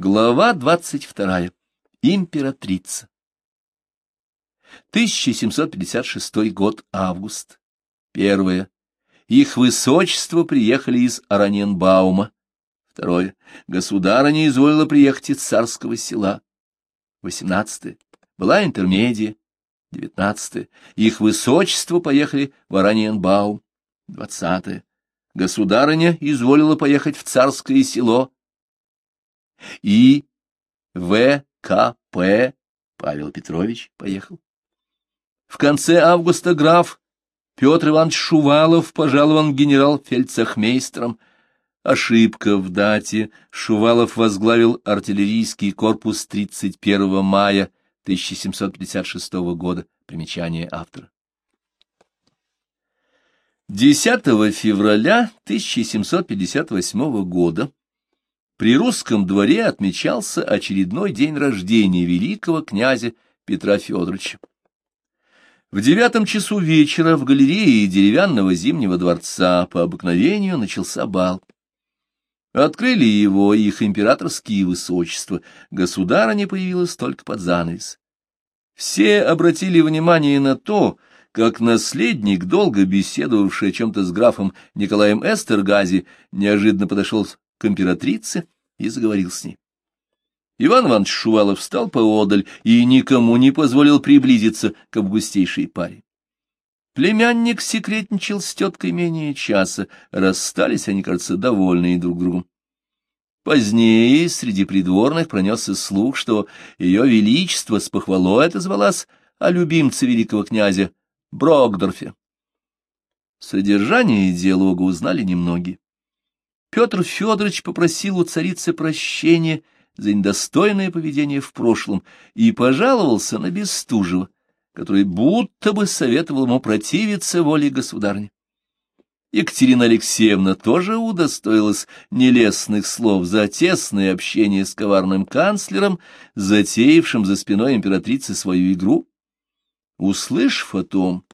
Глава двадцать вторая. Императрица. 1756 год, август. Первое. Их высочество приехали из Араненбаума. Второе. Государыня изволила приехать из царского села. Восемнадцатое. Была интермедия. Девятнадцатое. Их высочество поехали в Араненбаум. Двадцатое. Государыня изволила поехать в царское село и В.К.П. Павел Петрович поехал. В конце августа граф Петр Иванович Шувалов пожалован генерал-фельдцехмейстером. Ошибка в дате. Шувалов возглавил артиллерийский корпус 31 мая 1756 года. Примечание автора. 10 февраля 1758 года при русском дворе отмечался очередной день рождения великого князя Петра Федоровича. В девятом часу вечера в галерее деревянного зимнего дворца по обыкновению начался бал. Открыли его их императорские высочества, государыня появилась только под занавес. Все обратили внимание на то, как наследник, долго беседовавший о чем-то с графом Николаем Эстергази, неожиданно подошел к императрице и заговорил с ней. Иван Иванович Шувалов встал поодаль и никому не позволил приблизиться к августейшей паре. Племянник секретничал с теткой менее часа, расстались они, кажется, довольные друг другом. Позднее среди придворных пронесся слух, что ее величество с похвалой отозвалась о любимце великого князя Брокдорфе. Содержание диалога узнали немногие. Петр Федорович попросил у царицы прощения за недостойное поведение в прошлом и пожаловался на Бестужева, который будто бы советовал ему противиться воле государни. Екатерина Алексеевна тоже удостоилась нелестных слов за тесное общение с коварным канцлером, затеявшим за спиной императрицы свою игру. Услышав о том,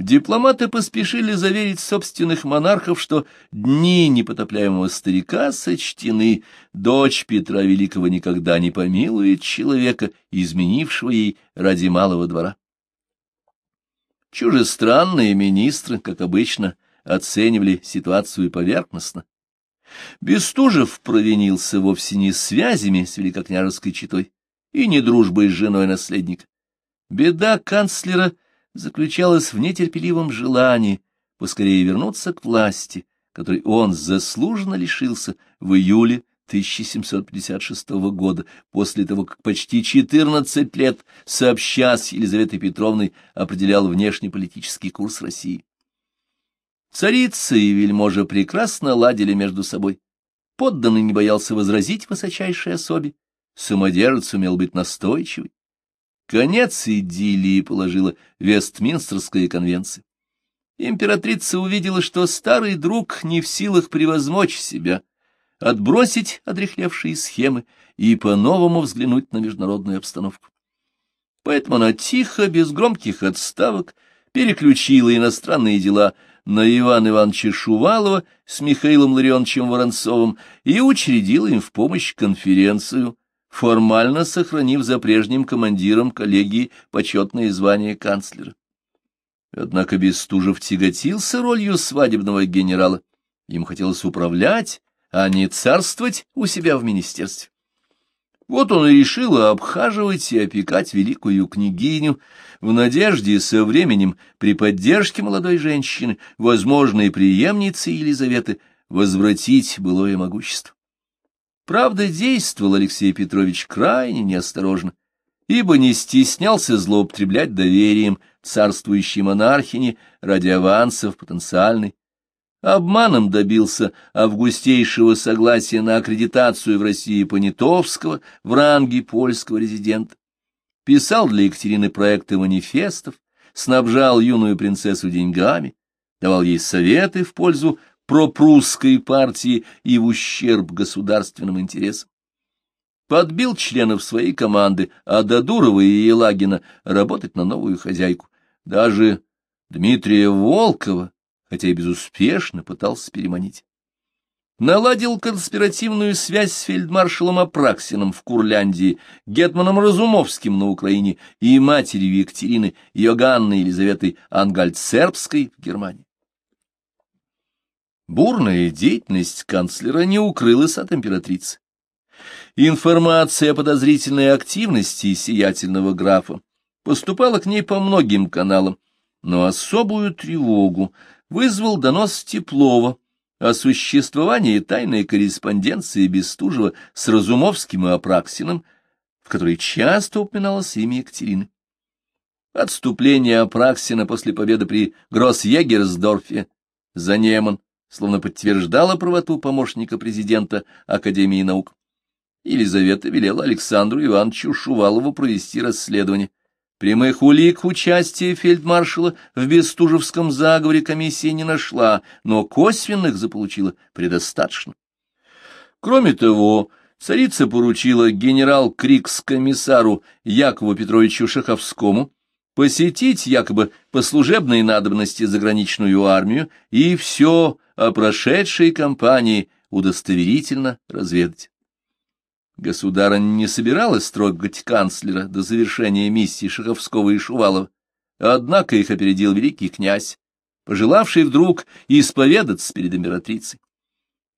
Дипломаты поспешили заверить собственных монархов, что дни непотопляемого старика сочтены, дочь Петра Великого никогда не помилует человека, изменившего ей ради малого двора. Чужестранные министры, как обычно, оценивали ситуацию поверхностно. Бестужев провинился вовсе не связями с великокняжеской четой и не дружбой с женой наследника. Беда канцлера — заключалась в нетерпеливом желании поскорее вернуться к власти, которой он заслуженно лишился в июле 1756 года, после того, как почти 14 лет, сообща с Елизаветой Петровной, определял внешнеполитический курс России. Царица и вельможа прекрасно ладили между собой. Подданный не боялся возразить высочайшей особе, самодержец умел быть настойчивый. Конец идиллии положила Вестминстерская конвенция. Императрица увидела, что старый друг не в силах превозмочь себя, отбросить одрехлевшие схемы и по-новому взглянуть на международную обстановку. Поэтому она тихо, без громких отставок, переключила иностранные дела на Ивана Ивановича Шувалова с Михаилом Ларионовичем Воронцовым и учредила им в помощь конференцию формально сохранив за прежним командиром коллегии почетное звание канцлера. Однако Бестужев тяготился ролью свадебного генерала. Им хотелось управлять, а не царствовать у себя в министерстве. Вот он и решил обхаживать и опекать великую княгиню в надежде со временем при поддержке молодой женщины, возможной преемницы Елизаветы, возвратить былое могущество. Правда, действовал Алексей Петрович крайне неосторожно, ибо не стеснялся злоупотреблять доверием царствующей монархини ради авансов потенциальной. Обманом добился августейшего согласия на аккредитацию в России Понятовского в ранге польского резидента. Писал для Екатерины проекты манифестов, снабжал юную принцессу деньгами, давал ей советы в пользу пропрусской партии и в ущерб государственным интересам. Подбил членов своей команды, а Додурова и Елагина работать на новую хозяйку. Даже Дмитрия Волкова, хотя и безуспешно, пытался переманить. наладил конспиративную связь с фельдмаршалом Апраксиным в Курляндии, гетманом Разумовским на Украине и матерью Екатерины Йоганной Елизаветой Ангальцербской в Германии. Бурная деятельность канцлера не укрылась от императрицы. Информация о подозрительной активности сиятельного графа поступала к ней по многим каналам, но особую тревогу вызвал донос Теплова о существовании тайной корреспонденции Бестужева с Разумовским и Апраксиным, в которой часто упоминалось имя Екатерины. Отступление Апраксина после победы при Гросс-Егерсдорфе за Неман словно подтверждало правоту помощника президента Академии наук. Елизавета велела Александру Ивановичу Шувалову провести расследование. Прямых улик участия фельдмаршала в Бестужевском заговоре комиссия не нашла, но косвенных заполучила предостаточно. Кроме того, царица поручила генерал-крикс-комиссару Якову Петровичу Шаховскому посетить якобы по служебной надобности заграничную армию и все о прошедшей кампании удостоверительно разведать. Государыня не собиралась трогать канцлера до завершения миссии Шаховского и Шувалова, однако их опередил великий князь, пожелавший вдруг исповедаться перед императрицей.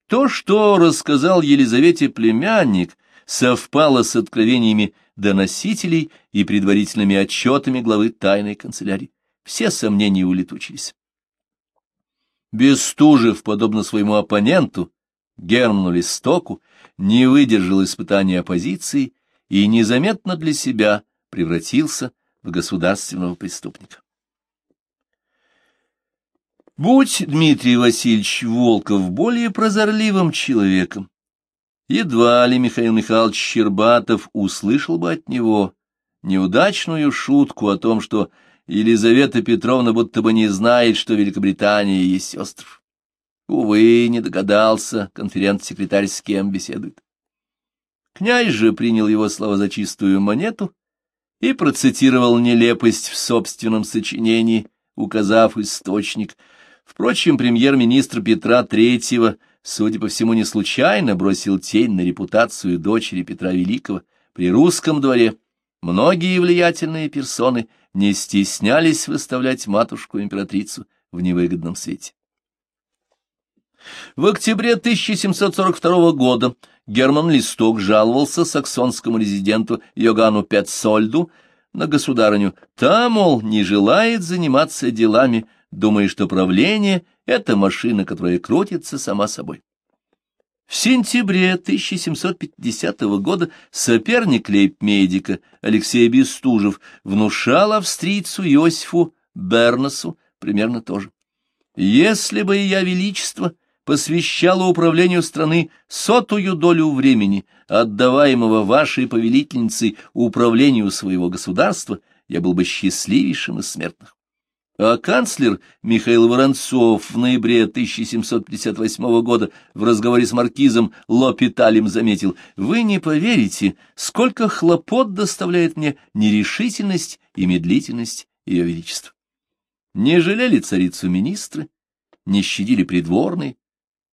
То, что рассказал Елизавете племянник, совпало с откровениями доносителей и предварительными отчетами главы тайной канцелярии. Все сомнения улетучились. Бестужев, подобно своему оппоненту, Герману Листоку, не выдержал испытания оппозиции и незаметно для себя превратился в государственного преступника. Будь Дмитрий Васильевич Волков более прозорливым человеком, едва ли Михаил Михайлович Щербатов услышал бы от него неудачную шутку о том, что Елизавета Петровна будто бы не знает, что Великобритания есть остров. Увы, не догадался конференц-секретарь, с кем беседует. Князь же принял его слова за чистую монету и процитировал нелепость в собственном сочинении, указав источник. Впрочем, премьер-министр Петра III, судя по всему, не случайно бросил тень на репутацию дочери Петра Великого. При русском дворе многие влиятельные персоны не стеснялись выставлять матушку-императрицу в невыгодном свете. В октябре 1742 года Герман Листок жаловался саксонскому резиденту Йоганну Петсольду на государыню. Та, мол, не желает заниматься делами, думая, что правление — это машина, которая крутится сама собой. В сентябре 1750 года соперник лейб-медика Алексей Бестужев внушал австрийцу Иосифу Бернесу примерно то же. «Если бы я, Величество, посвящала управлению страны сотую долю времени, отдаваемого вашей повелительницей управлению своего государства, я был бы счастливейшим из смертных. А канцлер Михаил Воронцов в ноябре 1758 года в разговоре с маркизом Лопиталем заметил, «Вы не поверите, сколько хлопот доставляет мне нерешительность и медлительность Ее Величества». Не жалели царицу министры, не щадили придворные,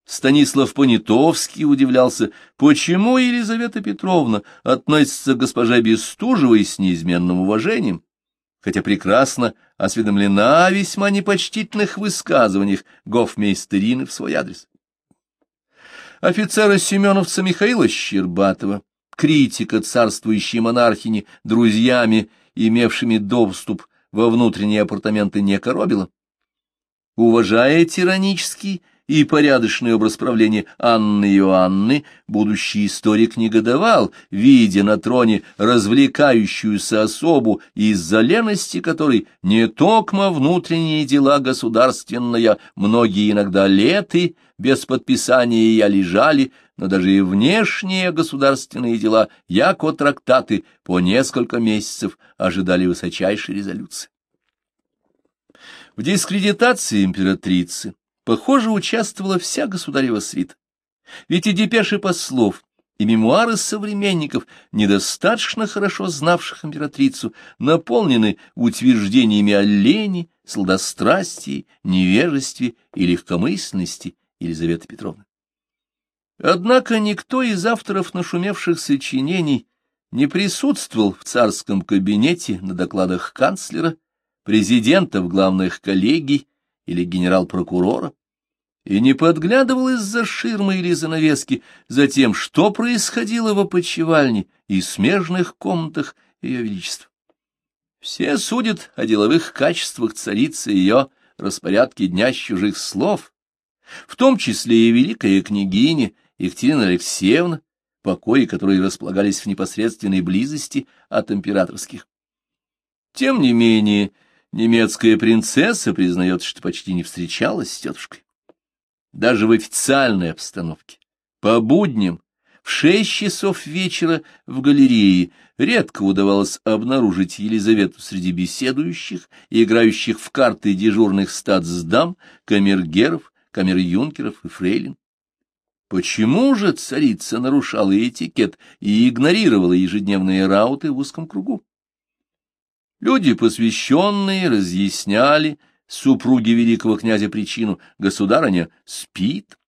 Станислав Понятовский удивлялся, почему Елизавета Петровна относится к госпоже Бестужевой с неизменным уважением, хотя прекрасно осведомлена о весьма непочтительных высказываниях гофмейстерины в свой адрес. Офицера-семеновца Михаила Щербатова, критика царствующей монархини, друзьями, имевшими доступ во внутренние апартаменты, не коробила. Уважая тиранический и порядочный образ правления Анны Иоанны, будущий историк негодовал, видя на троне развлекающуюся особу, из-за лености которой не токмо внутренние дела государственные, многие иногда леты, без подписания я лежали, но даже и внешние государственные дела, яко трактаты, по несколько месяцев ожидали высочайшей резолюции. В дискредитации императрицы похоже, участвовала вся государева свита. Ведь и депеши послов, и мемуары современников, недостаточно хорошо знавших императрицу, наполнены утверждениями о лени, сладострастии, невежестве и легкомысленности Елизаветы Петровны. Однако никто из авторов нашумевших сочинений не присутствовал в царском кабинете на докладах канцлера, президентов главных коллегий или генерал-прокурора, и не подглядывал из-за ширмы или занавески за тем, что происходило в опочивальне и смежных комнатах Ее Величества. Все судят о деловых качествах царицы ее распорядке дня с чужих слов, в том числе и великая княгиня Екатерина Алексеевна, покои которые располагались в непосредственной близости от императорских. Тем не менее, немецкая принцесса признает, что почти не встречалась с тетушкой. Даже в официальной обстановке, по будням, в шесть часов вечера в галерее редко удавалось обнаружить Елизавету среди беседующих и играющих в карты дежурных статсдам, камергеров, камер-юнкеров и фрейлин. Почему же царица нарушала этикет и игнорировала ежедневные рауты в узком кругу? Люди, посвященные, разъясняли супруге великого князя причину. Государыня спит.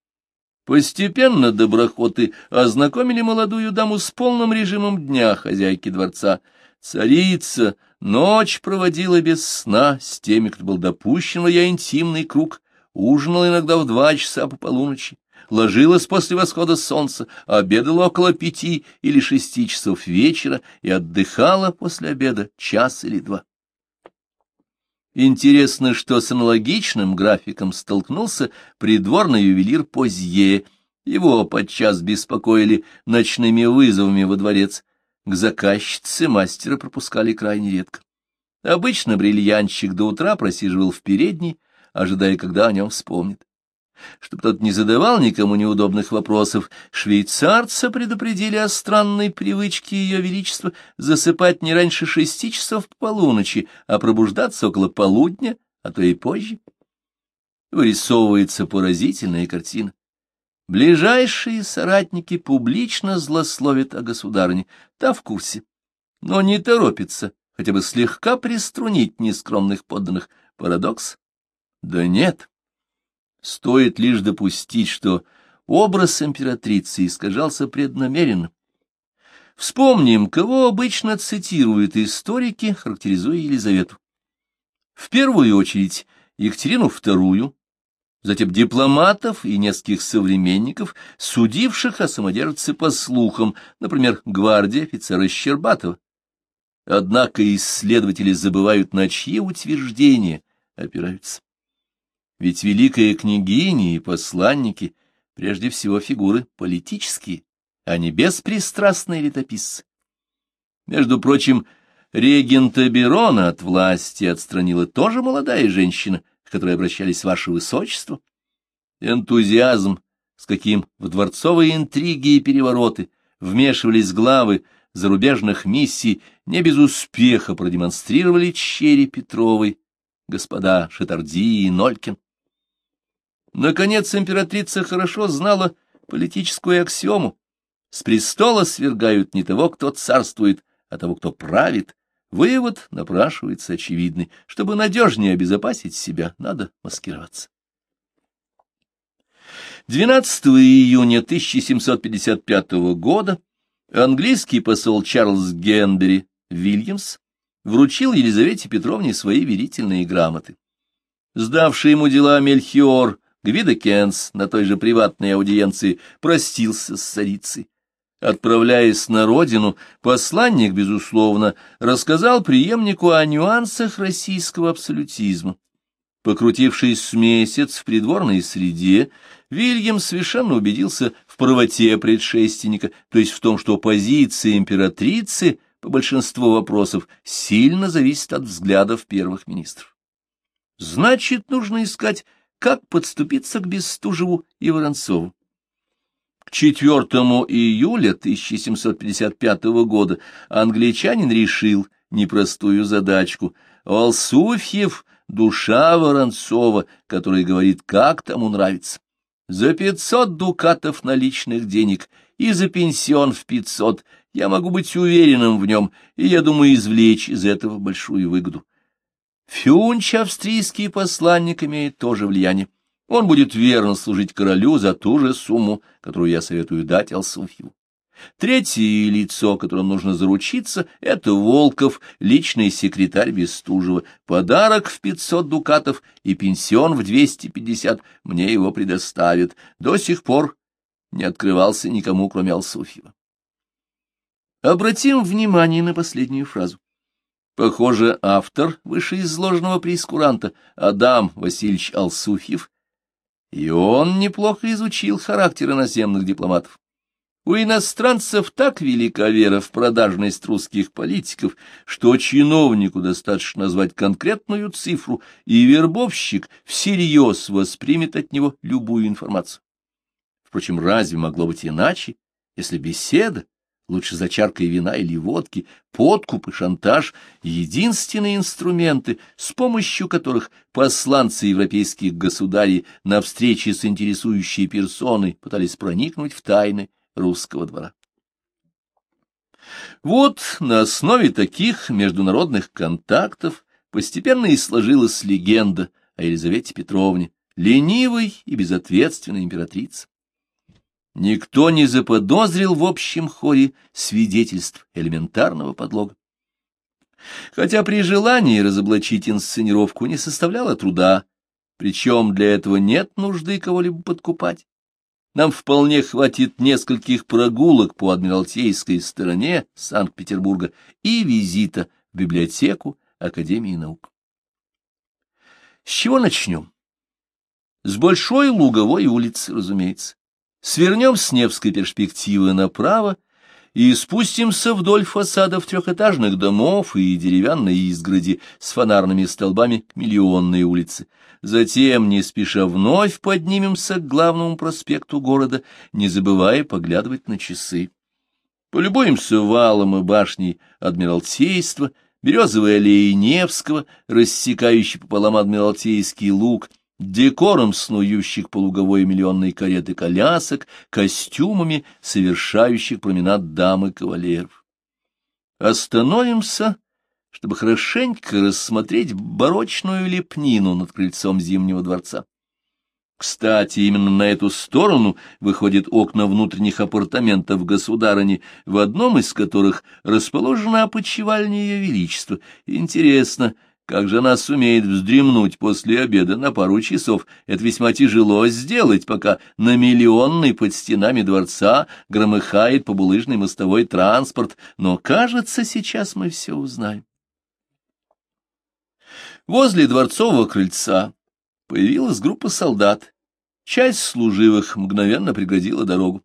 Постепенно доброхоты ознакомили молодую даму с полным режимом дня хозяйки дворца. Царица ночь проводила без сна с теми, кто был допущен в ее интимный круг, ужинала иногда в два часа по полуночи ложилась после восхода солнца, обедала около пяти или шести часов вечера и отдыхала после обеда час или два. Интересно, что с аналогичным графиком столкнулся придворный ювелир Позье. Его подчас беспокоили ночными вызовами во дворец. К заказчице мастера пропускали крайне редко. Обычно бриллиантчик до утра просиживал в передней, ожидая, когда о нем вспомнит. Чтобы тот не задавал никому неудобных вопросов, швейцарца предупредили о странной привычке ее величества засыпать не раньше шести часов по полуночи, а пробуждаться около полудня, а то и позже. Вырисовывается поразительная картина. Ближайшие соратники публично злословят о государыне, та в курсе, но не торопится хотя бы слегка приструнить нескромных подданных. Парадокс? Да нет. Стоит лишь допустить, что образ императрицы искажался преднамеренно. Вспомним, кого обычно цитируют историки, характеризуя Елизавету. В первую очередь Екатерину II, затем дипломатов и нескольких современников, судивших о самодержце по слухам, например, гвардии офицера Щербатова. Однако исследователи забывают, на чьи утверждения опираются. Ведь великая княгиня и посланники прежде всего фигуры политические, а не беспристрастные летописцы. Между прочим, регента Берона от власти отстранила тоже молодая женщина, к которой обращались ваше высочество. Энтузиазм, с каким в дворцовые интриги и перевороты вмешивались главы зарубежных миссий, не без успеха продемонстрировали черри Петровой, господа Шатарди и Нолькин. Наконец, императрица хорошо знала политическую аксиому. С престола свергают не того, кто царствует, а того, кто правит. Вывод напрашивается очевидный. Чтобы надежнее обезопасить себя, надо маскироваться. 12 июня 1755 года английский посол Чарльз Генбери Вильямс вручил Елизавете Петровне свои верительные грамоты. Сдавший ему дела Мельхиор Гвида Кенс на той же приватной аудиенции простился с царицей. Отправляясь на родину, посланник, безусловно, рассказал преемнику о нюансах российского абсолютизма. Покрутившись с месяц в придворной среде, Вильям совершенно убедился в правоте предшественника, то есть в том, что позиция императрицы по большинству вопросов сильно зависит от взглядов первых министров. Значит, нужно искать как подступиться к Бестужеву и Воронцову. К 4 июля 1755 года англичанин решил непростую задачку. Алсуфьев — душа Воронцова, который говорит, как тому нравится. За пятьсот дукатов наличных денег и за пенсион в пятьсот я могу быть уверенным в нем, и я думаю извлечь из этого большую выгоду. Фюнч, австрийский посланник, имеет тоже влияние. Он будет верно служить королю за ту же сумму, которую я советую дать Алсуфьеву. Третье лицо, которым нужно заручиться, — это Волков, личный секретарь Бестужева. Подарок в пятьсот дукатов и пенсион в двести пятьдесят мне его предоставят. До сих пор не открывался никому, кроме Алсуфьева. Обратим внимание на последнюю фразу. Похоже, автор вышеизложенного прескуранта Адам Васильевич Алсуфьев, и он неплохо изучил характер иноземных дипломатов. У иностранцев так велика вера в продажность русских политиков, что чиновнику достаточно назвать конкретную цифру, и вербовщик всерьез воспримет от него любую информацию. Впрочем, разве могло быть иначе, если беседа, лучше за чаркой вина или водки, подкуп и шантаж — единственные инструменты, с помощью которых посланцы европейских государей на встрече с интересующей персоной пытались проникнуть в тайны русского двора. Вот на основе таких международных контактов постепенно и сложилась легенда о Елизавете Петровне, ленивой и безответственной императрице. Никто не заподозрил в общем хоре свидетельств элементарного подлога. Хотя при желании разоблачить инсценировку не составляло труда, причем для этого нет нужды кого-либо подкупать. Нам вполне хватит нескольких прогулок по Адмиралтейской стороне Санкт-Петербурга и визита в библиотеку Академии наук. С чего начнем? С Большой Луговой улицы, разумеется. Свернем с Невской перспективы направо и спустимся вдоль фасадов трехэтажных домов и деревянной изгороди с фонарными столбами к Миллионной улице. Затем, не спеша, вновь поднимемся к главному проспекту города, не забывая поглядывать на часы. Полюбуемся валом и башней Адмиралтейства, березовой аллеей Невского, рассекающей пополам Адмиралтейский луг — декором снующих по луговой миллионной кареты колясок, костюмами, совершающих променад дам и кавалеров. Остановимся, чтобы хорошенько рассмотреть барочную лепнину над крыльцом Зимнего дворца. Кстати, именно на эту сторону выходят окна внутренних апартаментов государыни, в одном из которых расположена опочивальня Ее Величества. Интересно, — как же она сумеет вздремнуть после обеда на пару часов? Это весьма тяжело сделать, пока на миллионный под стенами дворца громыхает по булыжной мостовой транспорт. Но, кажется, сейчас мы все узнаем. Возле дворцового крыльца появилась группа солдат. Часть служивых мгновенно преградила дорогу.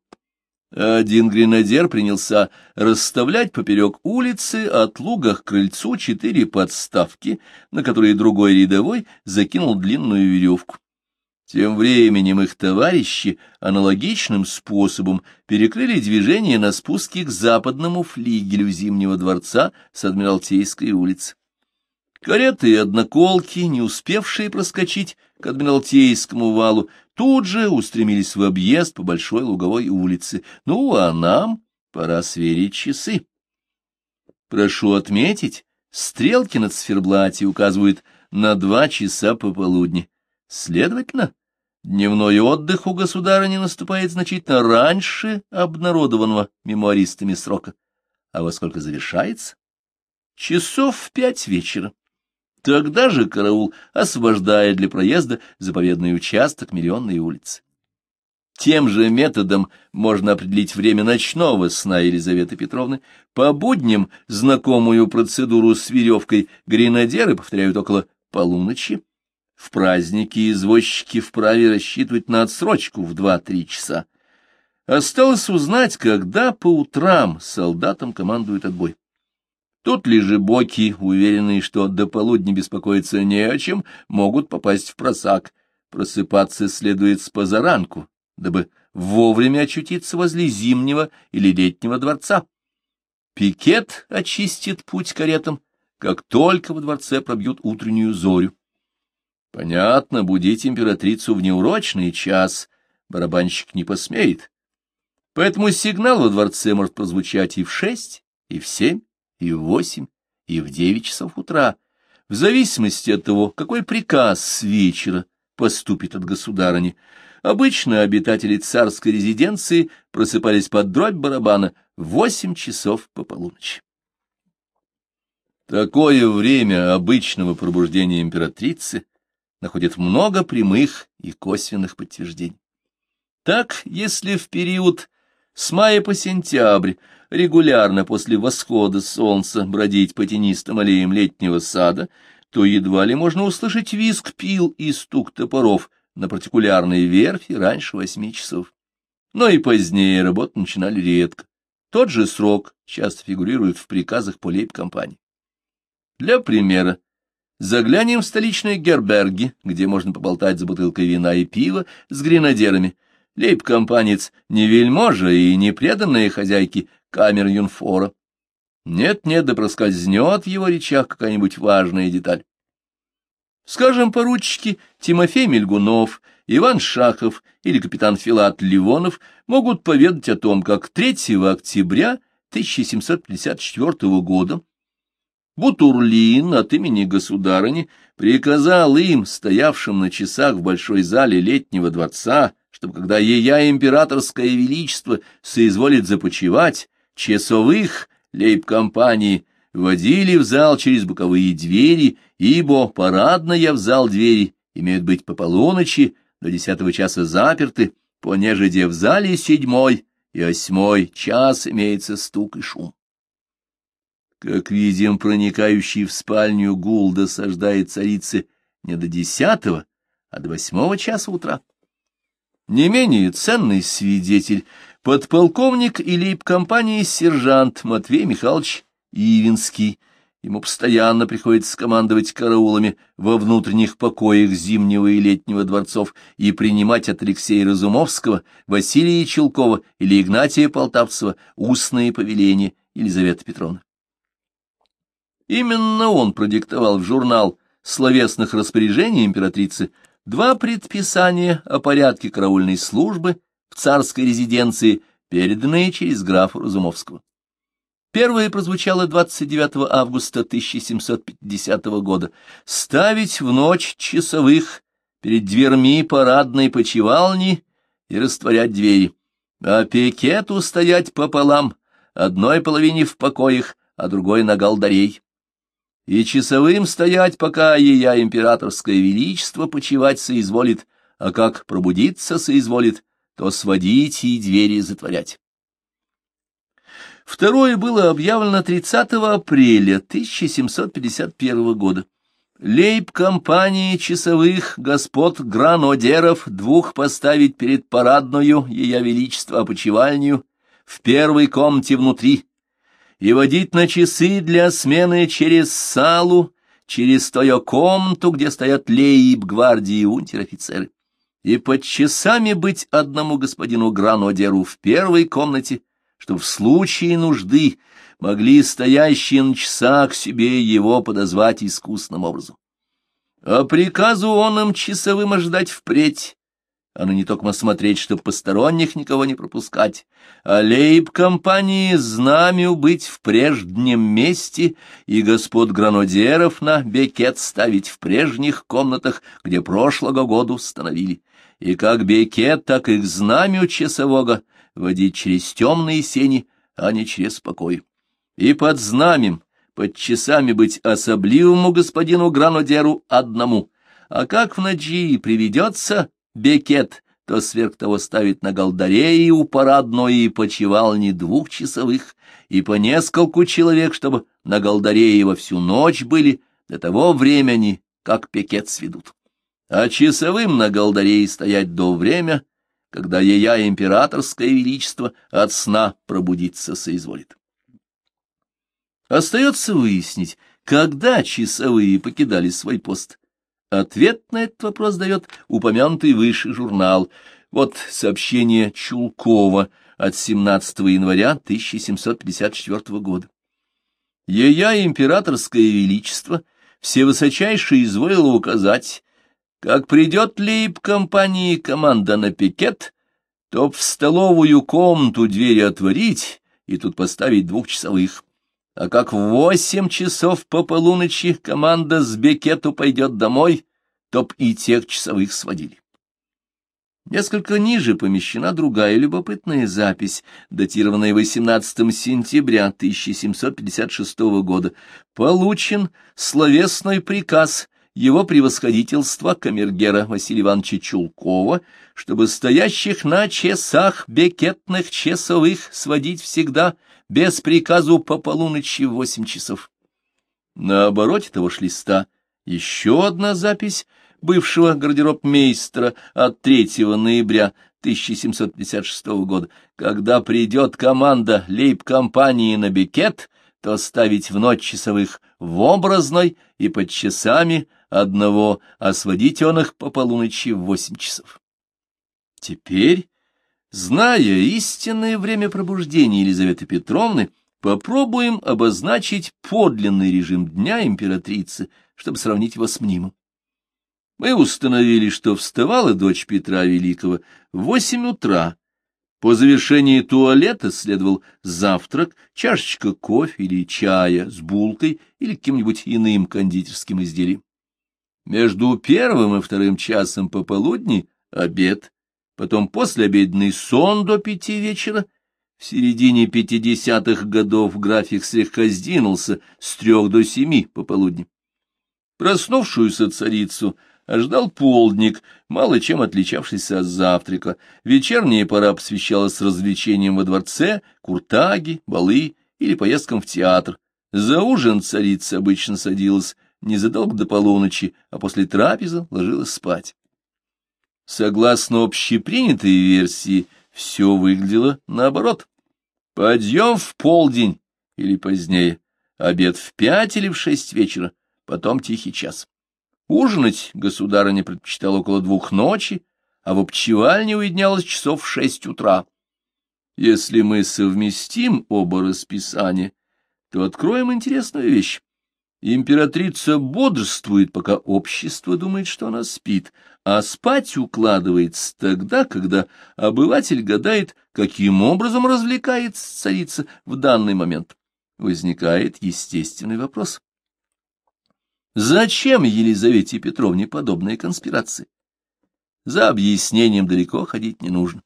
Один гренадер принялся расставлять поперек улицы от луга к крыльцу четыре подставки, на которые другой рядовой закинул длинную веревку. Тем временем их товарищи аналогичным способом перекрыли движение на спуске к западному флигелю Зимнего дворца с Адмиралтейской улицы. Кареты и одноколки, не успевшие проскочить к Адмиралтейскому валу, тут же устремились в объезд по Большой Луговой улице. Ну, а нам пора сверить часы. Прошу отметить, стрелки на циферблате указывают на два часа пополудни. Следовательно, дневной отдых у государыни наступает значительно раньше обнародованного мемуаристами срока. А во сколько завершается? Часов в пять вечера. Тогда же караул освобождает для проезда заповедный участок Миллионной улицы. Тем же методом можно определить время ночного сна Елизаветы Петровны. По будням знакомую процедуру с веревкой гренадеры повторяют около полуночи. В праздники извозчики вправе рассчитывать на отсрочку в два-три часа. Осталось узнать, когда по утрам солдатам командует отбой. Тут боки, уверенные, что до полудня беспокоиться не о чем, могут попасть в просак. Просыпаться следует с позаранку, дабы вовремя очутиться возле зимнего или летнего дворца. Пикет очистит путь каретам, как только во дворце пробьют утреннюю зорю. Понятно, будить императрицу в неурочный час барабанщик не посмеет. Поэтому сигнал во дворце может прозвучать и в шесть, и в семь и в восемь, и в девять часов утра, в зависимости от того, какой приказ с вечера поступит от государыни. Обычно обитатели царской резиденции просыпались под дробь барабана в восемь часов по полуночи. Такое время обычного пробуждения императрицы находит много прямых и косвенных подтверждений. Так, если в период с мая по сентябрь регулярно после восхода солнца бродить по тенистым аллеям летнего сада, то едва ли можно услышать визг пил и стук топоров на партикулярной верфи раньше восьми часов. Но и позднее работы начинали редко. Тот же срок часто фигурирует в приказах по лейб-компании. Для примера, заглянем в столичные герберги, где можно поболтать за бутылкой вина и пива с гренадерами. Лейб-компанец не вельможа и не преданные хозяйки камер юнфора. Нет-нет, да проскользнет в его речах какая-нибудь важная деталь. Скажем, поручики Тимофей Мельгунов, Иван Шахов или капитан Филат Ливонов могут поведать о том, как 3 октября 1754 года Бутурлин от имени государыни приказал им, стоявшим на часах в большой зале летнего дворца, чтобы, когда ея императорское величество соизволит започевать, часовых лейб-компании водили в зал через боковые двери, ибо парадная в зал двери имеют быть по полуночи до десятого часа заперты, понежеде в зале седьмой и восьмой час имеется стук и шум. Как видим, проникающий в спальню гул досаждает царице не до десятого, а до восьмого часа утра. Не менее ценный свидетель — подполковник и лейб-компании сержант Матвей Михайлович Ивинский. Ему постоянно приходится командовать караулами во внутренних покоях Зимнего и Летнего дворцов и принимать от Алексея Разумовского, Василия Челкова или Игнатия Полтавцева устные повеления Елизаветы Петровны. Именно он продиктовал в журнал словесных распоряжений императрицы два предписания о порядке караульной службы царской резиденции, переданные через графа Разумовского. Первое прозвучало 29 августа 1750 года. «Ставить в ночь часовых перед дверьми парадной почевални и растворять двери, а пикету стоять пополам, одной половине в покоях, а другой на галдарей и часовым стоять, пока ея императорское величество почивать соизволит, а как пробудиться соизволит, то сводить и двери затворять. Второе было объявлено 30 апреля 1751 года. Лейб-компании часовых господ гранодеров двух поставить перед парадную ея величество опочивальню в первой комнате внутри, и водить на часы для смены через салу, через тою комнату, где стоят лейб-гвардии и унтер-офицеры, и под часами быть одному господину Гранодеру в первой комнате, чтобы в случае нужды могли стоящие на часах себе его подозвать искусным образом. А приказу он им часовым ожидать впредь, оно не только смотреть, чтоб посторонних никого не пропускать, а лейб-компании знамю быть в прежнем месте и господ гранодеров на бекет ставить в прежних комнатах, где прошлого года установили, и как бекет, так и к знамю часового водить через темные сени, а не через покой. И под знамем, под часами быть особливому господину гранодеру одному, а как в ночи приведется бекет, то сверх того ставит на галдареи у парадной и почевални двухчасовых, и по нескольку человек, чтобы на галдарее во всю ночь были, до того времени, как пикет сведут. А часовым на галдарее стоять до время, когда ея императорское величество от сна пробудиться соизволит. Остается выяснить, когда часовые покидали свой пост, Ответ на этот вопрос дает упомянутый выше журнал. Вот сообщение Чулкова от 17 января 1754 года. Ея императорское величество всевысочайше изволило указать, как придет лейб-компании команда на пикет, то в столовую комнату двери отворить и тут поставить двухчасовых. А как в восемь часов по полуночи команда с Бекету пойдет домой, то и тех часовых сводили. Несколько ниже помещена другая любопытная запись, датированная 18 сентября 1756 года. Получен словесный приказ его превосходительства камергера Василия Ивановича Чулкова, чтобы стоящих на часах бекетных часовых сводить всегда без приказу по полуночи в восемь часов. На обороте того ж еще одна запись — бывшего гардеробмейстера от 3 ноября 1756 года. Когда придет команда лейб-компании на бикет, то ставить в ночь часовых в образной и под часами одного, а сводить он их по полуночи в восемь часов. Теперь, зная истинное время пробуждения Елизаветы Петровны, попробуем обозначить подлинный режим дня императрицы, чтобы сравнить его с мнимым. Мы установили, что вставала дочь Петра Великого в восемь утра. По завершении туалета следовал завтрак, чашечка кофе или чая с булкой или каким-нибудь иным кондитерским изделием. Между первым и вторым часом пополудни — обед, потом послеобеденный сон до пяти вечера. В середине пятидесятых годов график слегка сдвинулся с трех до семи пополудни. Проснувшуюся царицу — ожидал полдник, мало чем отличавшийся от завтрака. Вечерняя пора посвящалась развлечениям во дворце, куртаги, балы или поездкам в театр. За ужин царица обычно садилась незадолго до полуночи, а после трапезы ложилась спать. Согласно общепринятой версии, все выглядело наоборот. Подъем в полдень или позднее, обед в пять или в шесть вечера, потом тихий час. Ужинать государыня предпочитала около двух ночи, а в обчевальне уединялась часов в шесть утра. Если мы совместим оба расписания, то откроем интересную вещь. Императрица бодрствует, пока общество думает, что она спит, а спать укладывается тогда, когда обыватель гадает, каким образом развлекается царица в данный момент. Возникает естественный вопрос. Зачем Елизавете Петровне подобные конспирации? За объяснением далеко ходить не нужно.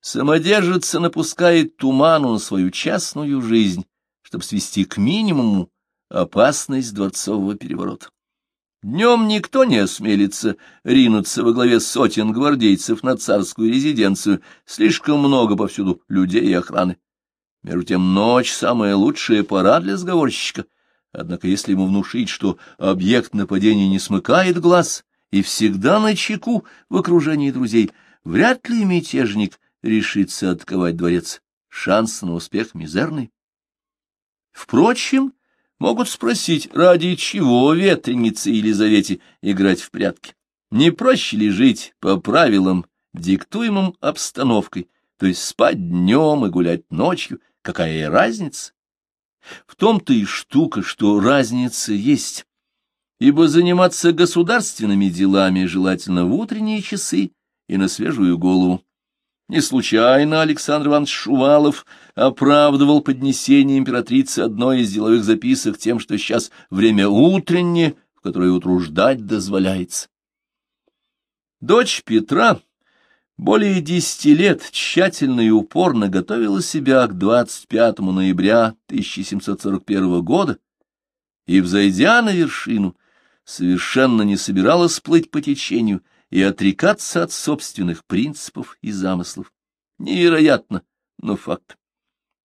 Самодержица напускает туману на свою частную жизнь, чтобы свести к минимуму опасность дворцового переворота. Днем никто не осмелится ринуться во главе сотен гвардейцев на царскую резиденцию, слишком много повсюду людей и охраны. Между тем ночь — самая лучшая пора для сговорщика — Однако если ему внушить, что объект нападения не смыкает глаз и всегда на чеку в окружении друзей, вряд ли мятежник решится атаковать дворец. Шанс на успех мизерный. Впрочем, могут спросить, ради чего ветренице Елизавете играть в прятки? Не проще ли жить по правилам, диктуемым обстановкой, то есть спать днем и гулять ночью, какая разница? В том-то и штука, что разница есть, ибо заниматься государственными делами желательно в утренние часы и на свежую голову. Не случайно Александр Иванович Шувалов оправдывал поднесение императрицы одной из деловых записок тем, что сейчас время утреннее, в которое утруждать дозволяется. Дочь Петра более десяти лет тщательно и упорно готовила себя к 25 ноября 1741 года и, взойдя на вершину, совершенно не собиралась плыть по течению и отрекаться от собственных принципов и замыслов. Невероятно, но факт.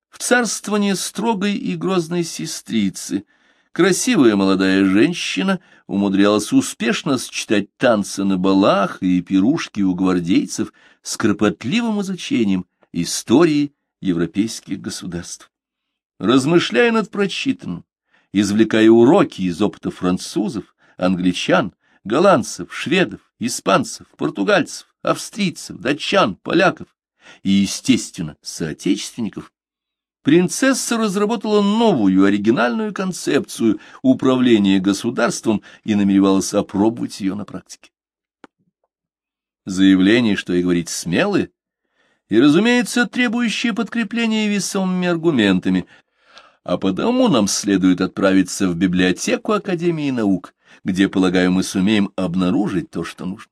В царствование строгой и грозной сестрицы — Красивая молодая женщина умудрялась успешно сочетать танцы на балах и пирушки у гвардейцев с кропотливым изучением истории европейских государств. Размышляя над прочитанным, извлекая уроки из опыта французов, англичан, голландцев, шведов, испанцев, португальцев, австрийцев, датчан, поляков и, естественно, соотечественников, принцесса разработала новую оригинальную концепцию управления государством и намеревалась опробовать ее на практике. Заявление, что и говорить, смелые, и, разумеется, требующие подкрепления весомыми аргументами, а потому нам следует отправиться в библиотеку Академии наук, где, полагаю, мы сумеем обнаружить то, что нужно.